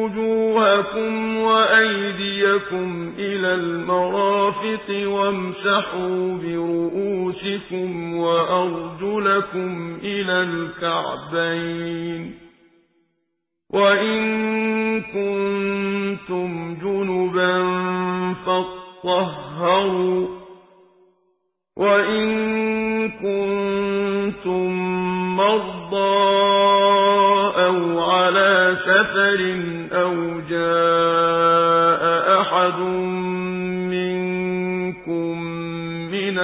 وجوهكم وأيديكم إلى المرافق وامسحوا برؤوسكم وأرجلكم إلى الكعبين وإن كنتم جنبا فاطهروا وإن كنتم مرضى أَوْ عَلَىٰ سَفَرٍ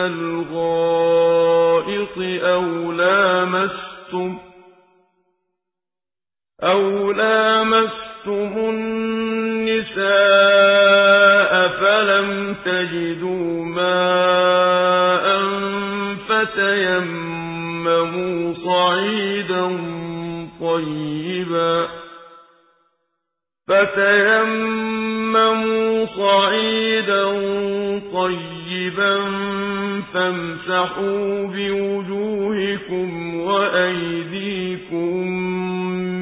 الْغَائِطِ أَوْ لَامَسْتُمُ النِّسَاءَ فَلَمْ تَجِدُوا مَاءً فَتَيَمَّمُوا صَعِيدًا طيبا فتيمموا صعيدا طيبا فامسحوا بوجوهكم وأيديكم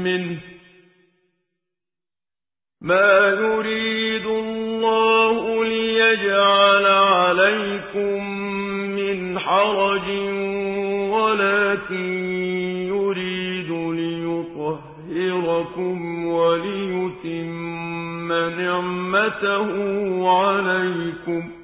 منه. ما يريد الله ليجعل عليكم من حرج ولكن يطهركم وليتم نعمته عليكم.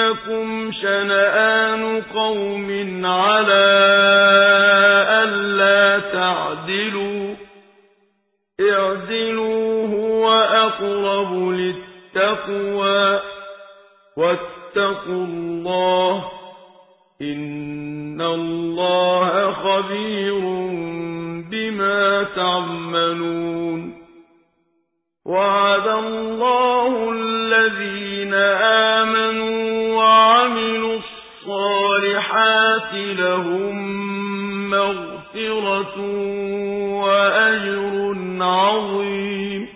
يجرمنكم شنآن قوم على ألا تعدلوا اعدلوا هو أقرب للتقوى واتقوا الله إن الله خبير بما تعملون وعد الله الذين لهم مغفرة وأجر عظيم.